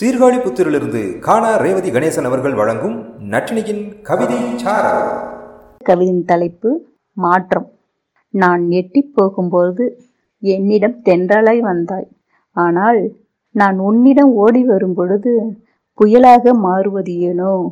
சீர்காழி புத்திரிலிருந்து காணா ரேவதி கணேசன் அவர்கள் வழங்கும் நட்டினியின் கவிதை கவிதையின் தலைப்பு மாற்றம். நான் எட்டிப் போகும்போது என்னிடம் தென்றலாய் வந்தாய். ஆனால் நான் உன்னிடம் ஓடி வரும் பொழுது புயலாக மாறுவது ஏனோ?